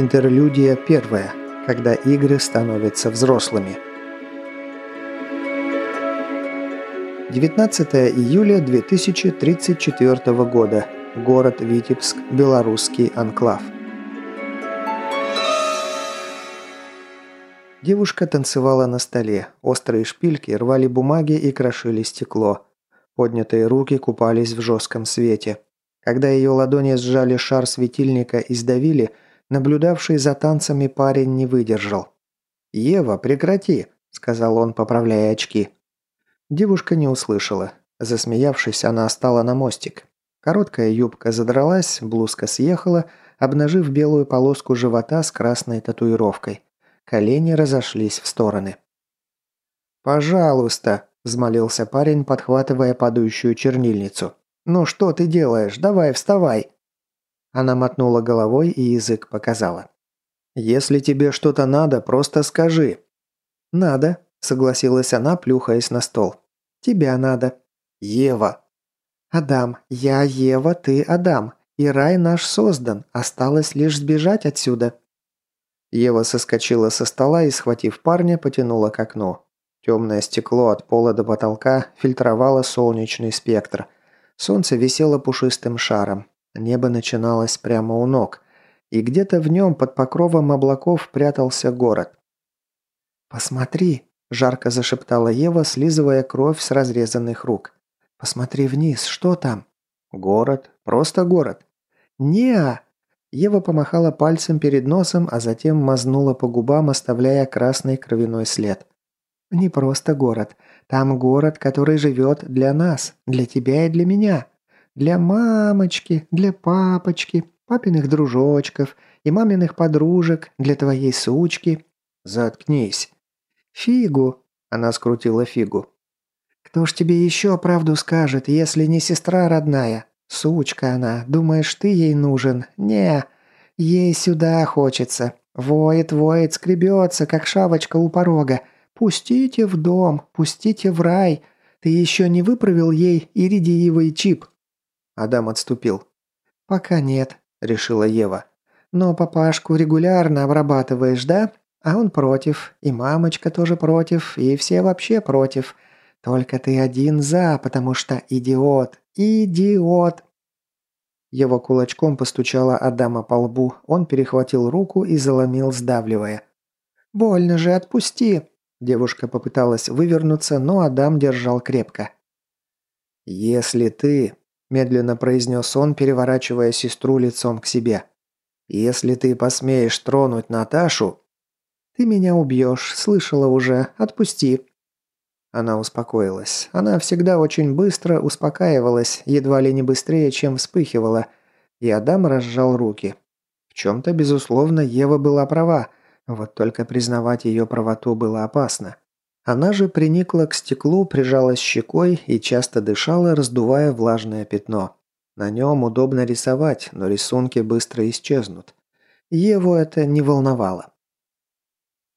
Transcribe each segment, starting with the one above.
Интерлюдия первая. Когда игры становятся взрослыми. 19 июля 2034 года. Город Витебск, белорусский анклав. Девушка танцевала на столе. Острые шпильки рвали бумаги и крошили стекло. Поднятые руки купались в жестком свете. Когда ее ладони сжали шар светильника и сдавили, наблюдавший за танцами парень не выдержал. «Ева, прекрати!» – сказал он, поправляя очки. Девушка не услышала. Засмеявшись, она стала на мостик. Короткая юбка задралась, блузка съехала, обнажив белую полоску живота с красной татуировкой. Колени разошлись в стороны. «Пожалуйста!» взмолился парень, подхватывая падающую чернильницу. «Ну что ты делаешь? Давай, вставай!» Она мотнула головой и язык показала. «Если тебе что-то надо, просто скажи». «Надо», — согласилась она, плюхаясь на стол. «Тебя надо». «Ева». «Адам, я Ева, ты Адам. И рай наш создан. Осталось лишь сбежать отсюда». Ева соскочила со стола и, схватив парня, потянула к окну. Темное стекло от пола до потолка фильтровало солнечный спектр. Солнце висело пушистым шаром. Небо начиналось прямо у ног. И где-то в нем под покровом облаков прятался город. «Посмотри!» – жарко зашептала Ева, слизывая кровь с разрезанных рук. «Посмотри вниз, что там?» «Город. Просто город». «Не-а!» Ева помахала пальцем перед носом, а затем мазнула по губам, оставляя красный кровяной след. Не просто город. Там город, который живет для нас, для тебя и для меня. Для мамочки, для папочки, папиных дружочков и маминых подружек, для твоей сучки. Заткнись. Фигу. Она скрутила фигу. Кто ж тебе еще правду скажет, если не сестра родная? Сучка она, думаешь, ты ей нужен? Не, ей сюда хочется. Воет, воет, скребется, как шавочка у порога. «Пустите в дом, пустите в рай. Ты еще не выправил ей иридиевый чип?» Адам отступил. «Пока нет», – решила Ева. «Но папашку регулярно обрабатываешь, да? А он против, и мамочка тоже против, и все вообще против. Только ты один за, потому что идиот, идиот!» Ева кулачком постучала Адама по лбу, он перехватил руку и заломил, сдавливая. «Больно же, отпусти!» Девушка попыталась вывернуться, но Адам держал крепко. «Если ты...» – медленно произнес он, переворачивая сестру лицом к себе. «Если ты посмеешь тронуть Наташу...» «Ты меня убьешь, слышала уже. Отпусти». Она успокоилась. Она всегда очень быстро успокаивалась, едва ли не быстрее, чем вспыхивала. И Адам разжал руки. В чем-то, безусловно, Ева была права – вот только признавать ее правоту было опасно. Она же приникла к стеклу, прижалась щекой и часто дышала, раздувая влажное пятно. На нем удобно рисовать, но рисунки быстро исчезнут. Еву это не волновало.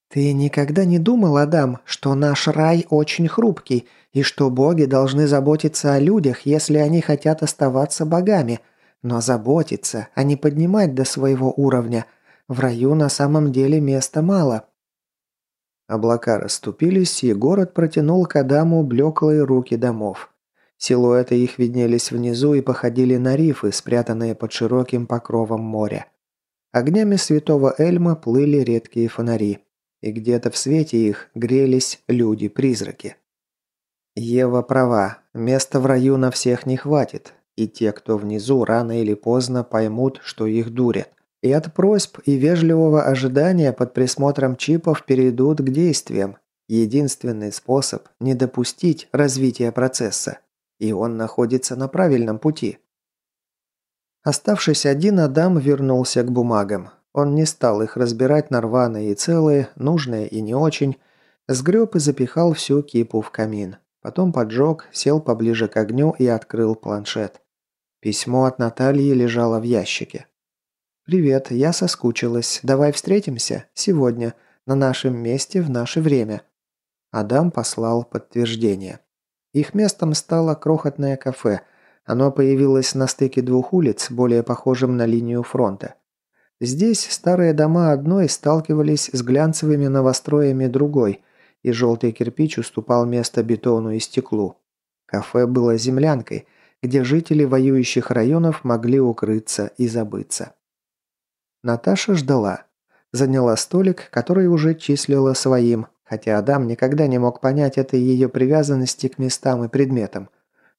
«Ты никогда не думал, Адам, что наш рай очень хрупкий, и что боги должны заботиться о людях, если они хотят оставаться богами, но заботиться, а не поднимать до своего уровня – в раю на самом деле места мало». Облака расступились, и город протянул к Адаму блеклые руки домов. Силуэты их виднелись внизу и походили на рифы, спрятанные под широким покровом моря. Огнями святого Эльма плыли редкие фонари, и где-то в свете их грелись люди-призраки. Ева права, места в раю на всех не хватит, и те, кто внизу, рано или поздно поймут, что их дурят. И от просьб и вежливого ожидания под присмотром чипов перейдут к действиям. Единственный способ – не допустить развития процесса. И он находится на правильном пути. Оставшись один, Адам вернулся к бумагам. Он не стал их разбирать на рваные и целые, нужные и не очень. Сгреб и запихал всю кипу в камин. Потом поджег, сел поближе к огню и открыл планшет. Письмо от Натальи лежало в ящике. «Привет, я соскучилась. Давай встретимся. Сегодня. На нашем месте в наше время». Адам послал подтверждение. Их местом стало крохотное кафе. Оно появилось на стыке двух улиц, более похожим на линию фронта. Здесь старые дома одной сталкивались с глянцевыми новостроями другой, и желтый кирпич уступал место бетону и стеклу. Кафе было землянкой, где жители воюющих районов могли укрыться и забыться. Наташа ждала. Заняла столик, который уже числила своим, хотя Адам никогда не мог понять этой ее привязанности к местам и предметам.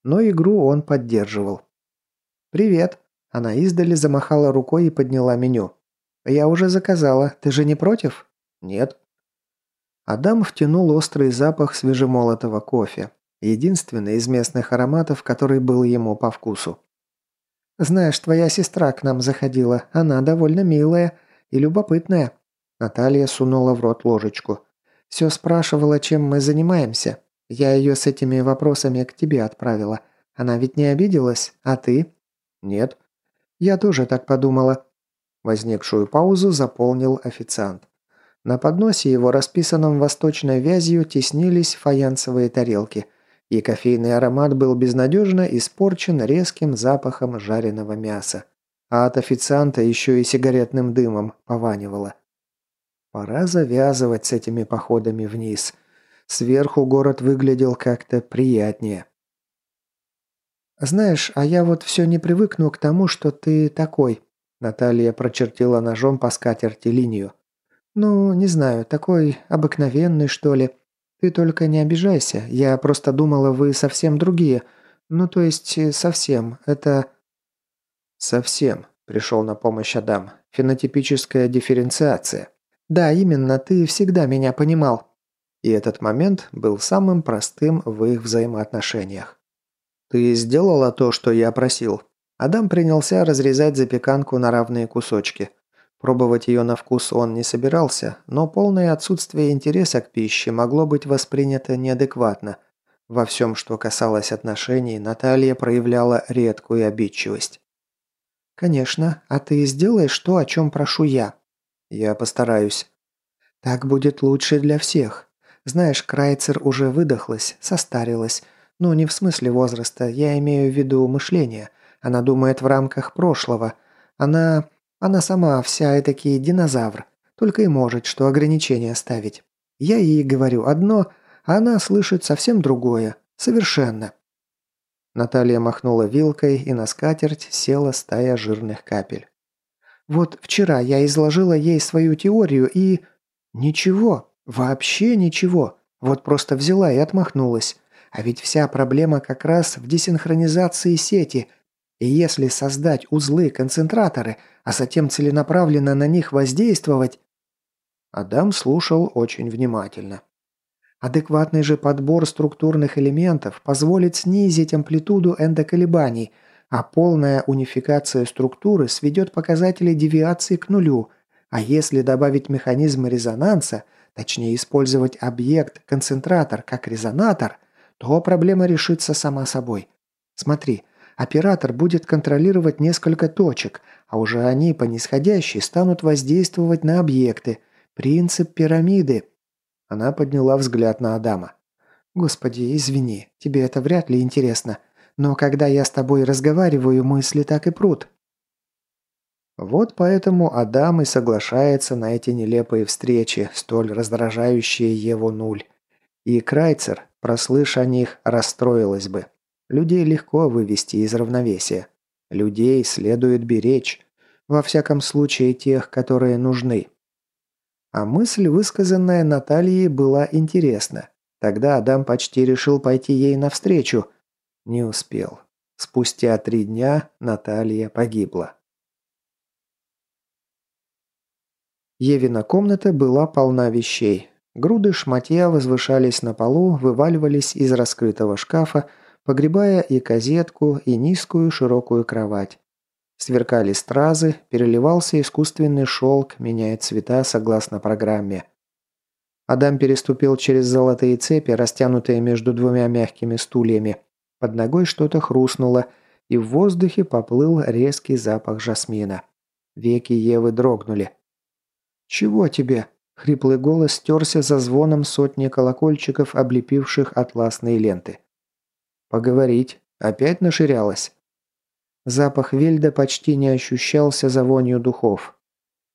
Но игру он поддерживал. «Привет!» Она издали замахала рукой и подняла меню. «Я уже заказала. Ты же не против?» «Нет». Адам втянул острый запах свежемолотого кофе. Единственный из местных ароматов, который был ему по вкусу. «Знаешь, твоя сестра к нам заходила. Она довольно милая и любопытная». Наталья сунула в рот ложечку. «Все спрашивала, чем мы занимаемся. Я ее с этими вопросами к тебе отправила. Она ведь не обиделась, а ты?» «Нет». «Я тоже так подумала». Возникшую паузу заполнил официант. На подносе его, расписанном восточной вязью, теснились фаянсовые тарелки – и кофейный аромат был безнадежно испорчен резким запахом жареного мяса. А от официанта еще и сигаретным дымом пованивало. Пора завязывать с этими походами вниз. Сверху город выглядел как-то приятнее. «Знаешь, а я вот все не привыкну к тому, что ты такой», Наталья прочертила ножом по скатерти линию. «Ну, не знаю, такой обыкновенный, что ли. «Ты только не обижайся. Я просто думала, вы совсем другие. Ну, то есть, э, совсем. Это...» «Совсем», – пришел на помощь Адам. «Фенотипическая дифференциация». «Да, именно. Ты всегда меня понимал». И этот момент был самым простым в их взаимоотношениях. «Ты сделала то, что я просил?» Адам принялся разрезать запеканку на равные кусочки – Пробовать ее на вкус он не собирался, но полное отсутствие интереса к пище могло быть воспринято неадекватно. Во всем, что касалось отношений, Наталья проявляла редкую обидчивость. «Конечно, а ты сделаешь то, о чем прошу я». «Я постараюсь». «Так будет лучше для всех. Знаешь, Крайцер уже выдохлась, состарилась. Ну, не в смысле возраста, я имею в виду мышление. Она думает в рамках прошлого. Она она сама вся этакий динозавр, только и может что ограничения ставить. Я ей говорю одно, а она слышит совсем другое. Совершенно. Наталья махнула вилкой, и на скатерть села стая жирных капель. Вот вчера я изложила ей свою теорию и... Ничего, вообще ничего. Вот просто взяла и отмахнулась. А ведь вся проблема как раз в десинхронизации сети – и если создать узлы-концентраторы, а затем целенаправленно на них воздействовать... Адам слушал очень внимательно. Адекватный же подбор структурных элементов позволит снизить амплитуду эндоколебаний, а полная унификация структуры сведет показатели девиации к нулю, а если добавить механизмы резонанса, точнее использовать объект-концентратор как резонатор, то проблема решится сама собой. Смотри, Оператор будет контролировать несколько точек, а уже они по нисходящей станут воздействовать на объекты. Принцип пирамиды. Она подняла взгляд на Адама. «Господи, извини, тебе это вряд ли интересно. Но когда я с тобой разговариваю, мысли так и прут». Вот поэтому Адам и соглашается на эти нелепые встречи, столь раздражающие его нуль. И Крайцер, прослыша о них, расстроилась бы. Людей легко вывести из равновесия. Людей следует беречь. Во всяком случае, тех, которые нужны. А мысль, высказанная Натальей, была интересна. Тогда Адам почти решил пойти ей навстречу. Не успел. Спустя три дня Наталья погибла. Евина комната была полна вещей. Груды шматья возвышались на полу, вываливались из раскрытого шкафа, погребая и козетку, и низкую широкую кровать. Сверкали стразы, переливался искусственный шелк, меняя цвета согласно программе. Адам переступил через золотые цепи, растянутые между двумя мягкими стульями. Под ногой что-то хрустнуло, и в воздухе поплыл резкий запах жасмина. Веки Евы дрогнули. «Чего тебе?» – хриплый голос стерся за звоном сотни колокольчиков, облепивших атласные ленты. Поговорить. Опять наширялась. Запах Вельда почти не ощущался за вонью духов.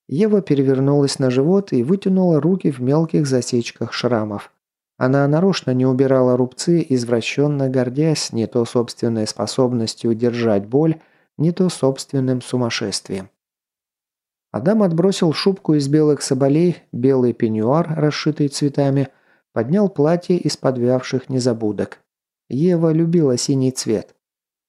Ева перевернулась на живот и вытянула руки в мелких засечках шрамов. Она нарочно не убирала рубцы, извращенно гордясь не то собственной способностью держать боль, не то собственным сумасшествием. Адам отбросил шубку из белых соболей, белый пеньюар, расшитый цветами, поднял платье из подвявших незабудок. Ева любила синий цвет.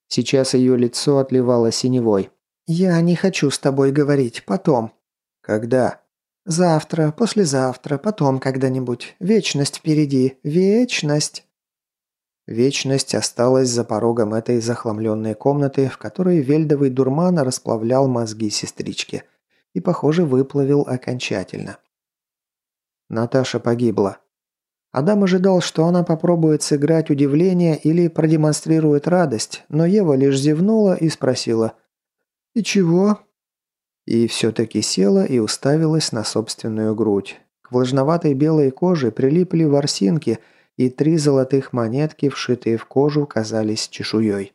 Сейчас ее лицо отливало синевой. «Я не хочу с тобой говорить. Потом». «Когда?» «Завтра, послезавтра, потом когда-нибудь. Вечность впереди. Вечность!» Вечность осталась за порогом этой захламленной комнаты, в которой вельдовый дурман расплавлял мозги сестрички. И, похоже, выплавил окончательно. Наташа погибла. Адам ожидал, что она попробует сыграть удивление или продемонстрирует радость, но Ева лишь зевнула и спросила «И чего?» И все-таки села и уставилась на собственную грудь. К влажноватой белой коже прилипли ворсинки, и три золотых монетки, вшитые в кожу, казались чешуей.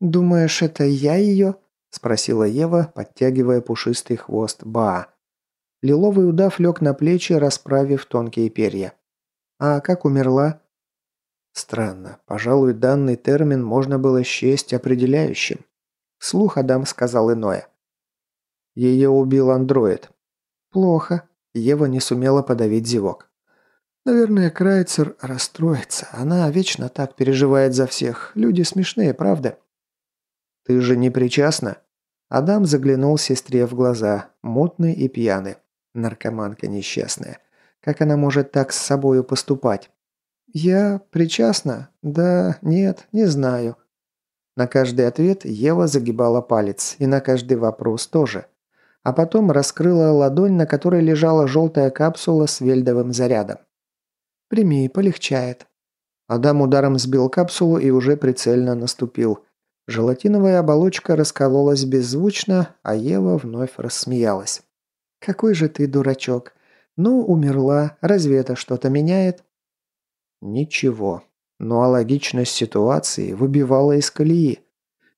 «Думаешь, это я ее?» – спросила Ева, подтягивая пушистый хвост Баа. Лиловый удав лег на плечи, расправив тонкие перья. «А как умерла?» Странно. Пожалуй, данный термин можно было счесть определяющим. Слух Адам сказал иное. Ее убил андроид. Плохо. Ева не сумела подавить зевок. Наверное, Крайцер расстроится. Она вечно так переживает за всех. Люди смешные, правда? Ты же не причастна? Адам заглянул сестре в глаза, мутный и пьяный. Наркоманка несчастная. Как она может так с собою поступать? Я причастна? Да, нет, не знаю. На каждый ответ Ева загибала палец, и на каждый вопрос тоже а потом раскрыла ладонь, на которой лежала желтая капсула с вельдовым зарядом. «Прими, полегчает». Адам ударом сбил капсулу и уже прицельно наступил. Желатиновая оболочка раскололась беззвучно, а Ева вновь рассмеялась. «Какой же ты дурачок! Ну, умерла, разве это что-то меняет?» «Ничего. Ну а логичность ситуации выбивала из колеи.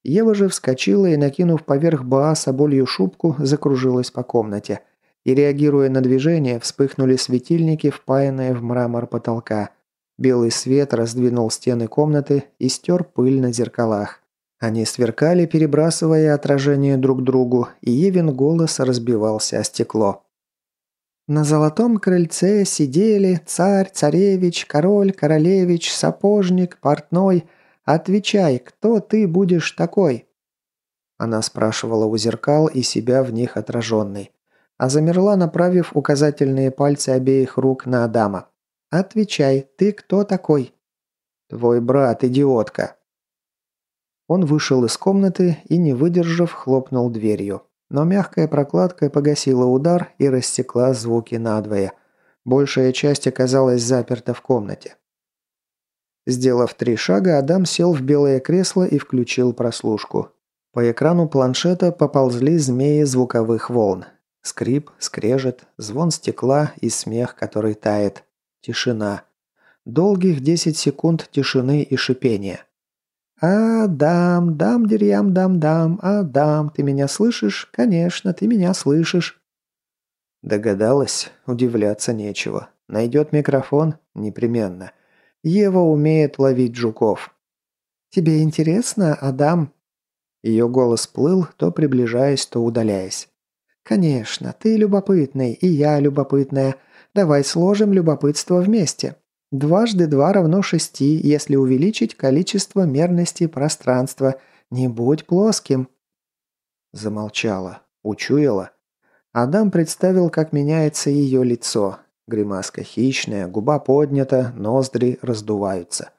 Ева же вскочила и, накинув поверх Бааса болью шубку, закружилась по комнате. И, реагируя на движение, вспыхнули светильники, впаянные в мрамор потолка. Белый свет раздвинул стены комнаты и стер пыль на зеркалах. Они сверкали, перебрасывая отражение друг другу, и Евин голос разбивался о стекло. На золотом крыльце сидели царь, царевич, король, королевич, сапожник, портной – Отвечай, кто ты будешь такой?» Она спрашивала у зеркал и себя в них отраженной, а замерла, направив указательные пальцы обеих рук на Адама. «Отвечай, ты кто такой?» «Твой брат, идиотка!» Он вышел из комнаты и, не выдержав, хлопнул дверью. Но мягкая прокладка погасила удар и рассекла звуки надвое. Большая часть оказалась заперта в комнате. Сделав три шага, Адам сел в белое кресло и включил прослушку. По экрану планшета поползли змеи звуковых волн. Скрип, скрежет, звон стекла и смех, который тает. Тишина. Долгих 10 секунд тишины и шипения. «Адам, дам, дерьям, дам, дам, Адам, ты меня слышишь? Конечно, ты меня слышишь». Догадалась, удивляться нечего. Найдет микрофон? Непременно. Ева умеет ловить жуков. «Тебе интересно, Адам?» Ее голос плыл, то приближаясь, то удаляясь. «Конечно, ты любопытный, и я любопытная. Давай сложим любопытство вместе. Дважды два равно шести, если увеличить количество мерности пространства. Не будь плоским». Замолчала. Учуяла. Адам представил, как меняется ее лицо. Гримаска хищная, губа поднята, ноздри раздуваются.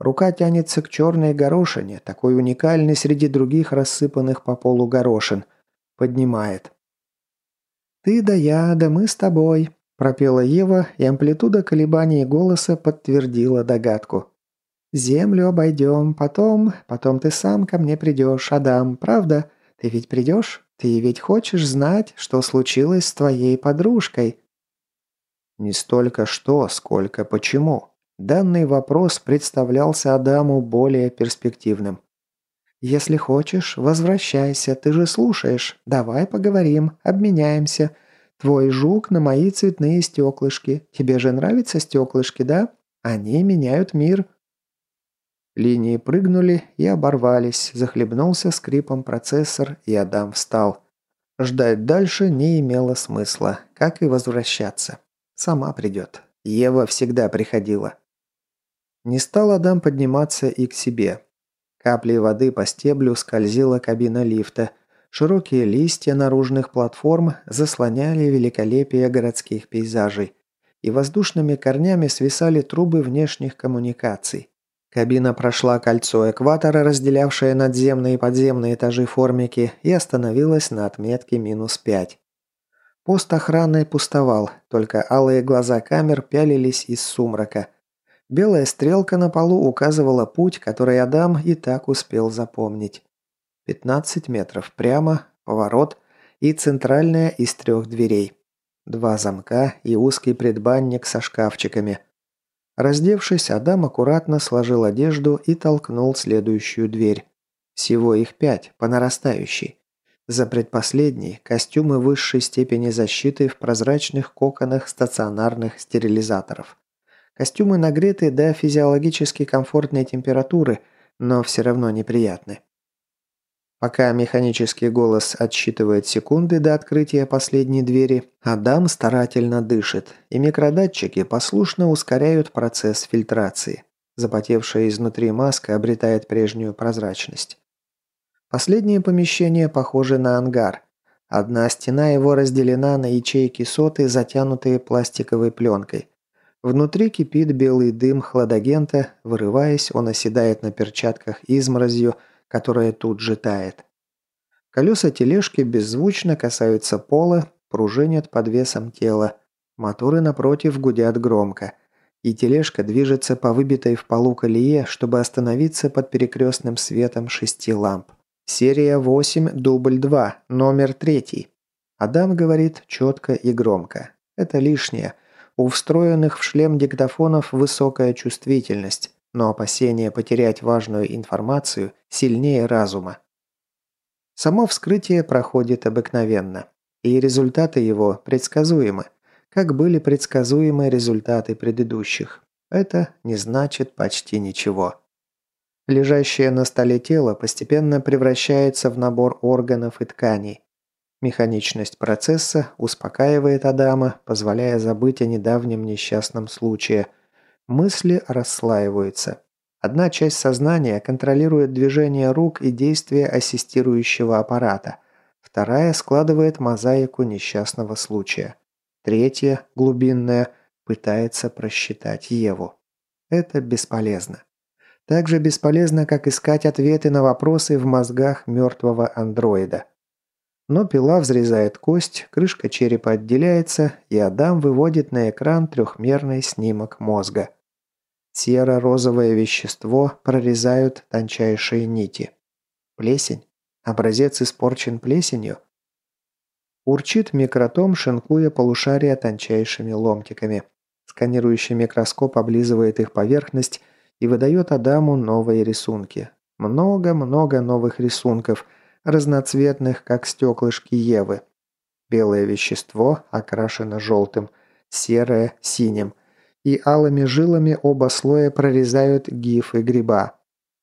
Рука тянется к черной горошине, такой уникальной среди других рассыпанных по полу горошин. Поднимает. «Ты да я, да мы с тобой», – пропела Ева, и амплитуда колебаний голоса подтвердила догадку. «Землю обойдем, потом, потом ты сам ко мне придешь, Адам, правда? Ты ведь придешь? Ты ведь хочешь знать, что случилось с твоей подружкой?» Не столько что, сколько почему. Данный вопрос представлялся Адаму более перспективным. «Если хочешь, возвращайся, ты же слушаешь. Давай поговорим, обменяемся. Твой жук на мои цветные стеклышки. Тебе же нравятся стеклышки, да? Они меняют мир». Линии прыгнули и оборвались, захлебнулся скрипом процессор, и Адам встал. Ждать дальше не имело смысла, как и возвращаться. Сама придет. Ева всегда приходила. Не стал Адам подниматься и к себе. Капли воды по стеблю скользила кабина лифта. Широкие листья наружных платформ заслоняли великолепие городских пейзажей. И воздушными корнями свисали трубы внешних коммуникаций. Кабина прошла кольцо экватора, разделявшее надземные и подземные этажи формики, и остановилась на отметке минус пять. Пост охраны пустовал, только алые глаза камер пялились из сумрака – Белая стрелка на полу указывала путь, который Адам и так успел запомнить. 15 метров прямо, поворот и центральная из трех дверей. Два замка и узкий предбанник со шкафчиками. Раздевшись, Адам аккуратно сложил одежду и толкнул следующую дверь. Всего их пять, по нарастающей. За предпоследней – костюмы высшей степени защиты в прозрачных коконах стационарных стерилизаторов. Костюмы нагреты до физиологически комфортной температуры, но все равно неприятны. Пока механический голос отсчитывает секунды до открытия последней двери, Адам старательно дышит, и микродатчики послушно ускоряют процесс фильтрации. Запотевшая изнутри маска обретает прежнюю прозрачность. Последнее помещение похоже на ангар. Одна стена его разделена на ячейки соты, затянутые пластиковой пленкой. Внутри кипит белый дым хладагента, вырываясь, он оседает на перчатках изморозью, которая тут же тает. Колеса тележки беззвучно касаются пола, пружинят под весом тела. Моторы напротив гудят громко. И тележка движется по выбитой в полу колее, чтобы остановиться под перекрестным светом шести ламп. Серия 8, дубль 2, номер 3. Адам говорит четко и громко. Это лишнее. У встроенных в шлем диктофонов высокая чувствительность, но опасение потерять важную информацию сильнее разума. Само вскрытие проходит обыкновенно, и результаты его предсказуемы, как были предсказуемы результаты предыдущих. Это не значит почти ничего. Лежащее на столе тело постепенно превращается в набор органов и тканей. Механичность процесса успокаивает Адама, позволяя забыть о недавнем несчастном случае. Мысли расслаиваются. Одна часть сознания контролирует движение рук и действия ассистирующего аппарата. Вторая складывает мозаику несчастного случая. Третья, глубинная, пытается просчитать Еву. Это бесполезно. Так же бесполезно, как искать ответы на вопросы в мозгах мертвого андроида. Но пила взрезает кость, крышка черепа отделяется, и Адам выводит на экран трехмерный снимок мозга. Серо-розовое вещество прорезают тончайшие нити. Плесень? Образец испорчен плесенью? Урчит микротом, шинкуя полушария тончайшими ломтиками. Сканирующий микроскоп облизывает их поверхность и выдает Адаму новые рисунки. Много-много новых рисунков – разноцветных, как стеклышки Евы. Белое вещество окрашено желтым, серое – синим, и алыми жилами оба слоя прорезают гифы гриба.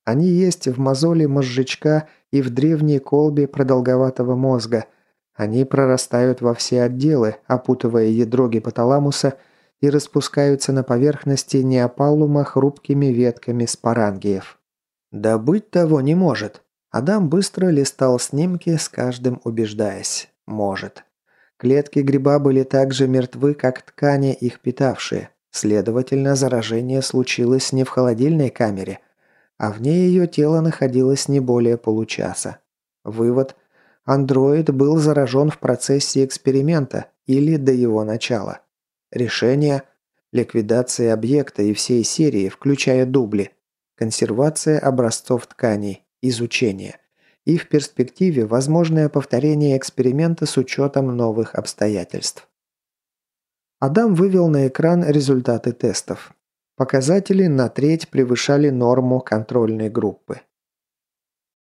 Они есть в мозоле мозжечка и в древней колбе продолговатого мозга. Они прорастают во все отделы, опутывая ядро гипоталамуса и распускаются на поверхности неопалума хрупкими ветками спорангиев. Да быть того не может. Адам быстро листал снимки, с каждым убеждаясь. Может. Клетки гриба были так же мертвы, как ткани, их питавшие. Следовательно, заражение случилось не в холодильной камере, а вне ее тело находилось не более получаса. Вывод. Андроид был заражен в процессе эксперимента или до его начала. Решение. Ликвидация объекта и всей серии, включая дубли. Консервация образцов тканей изучения и в перспективе возможное повторение эксперимента с учетом новых обстоятельств. Адам вывел на экран результаты тестов. Показатели на треть превышали норму контрольной группы.